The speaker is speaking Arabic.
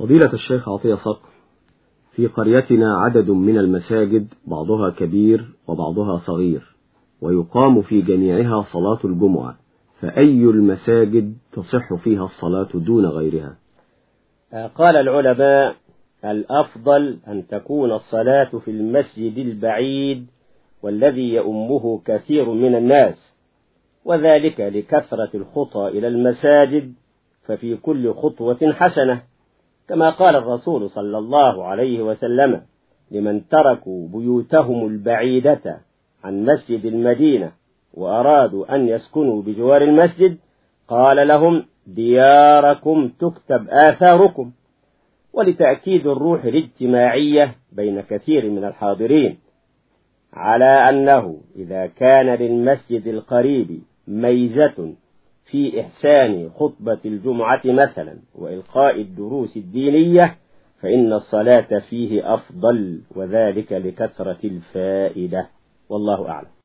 فضيلة الشيخ عطية صقر في قريتنا عدد من المساجد بعضها كبير وبعضها صغير ويقام في جميعها صلاة الجمعة فأي المساجد تصح فيها الصلاة دون غيرها؟ قال العلماء الأفضل أن تكون الصلاة في المسجد البعيد والذي يؤمه كثير من الناس وذلك لكثرة الخطى إلى المساجد ففي كل خطوة حسنة. كما قال الرسول صلى الله عليه وسلم لمن تركوا بيوتهم البعيدة عن مسجد المدينة وأرادوا أن يسكنوا بجوار المسجد قال لهم دياركم تكتب آثاركم ولتأكيد الروح الاجتماعية بين كثير من الحاضرين على أنه إذا كان للمسجد القريب ميزة في إحسان خطبة الجمعة مثلا وإلقاء الدروس الدينية فإن الصلاة فيه أفضل وذلك لكثرة الفائدة. والله أعلم.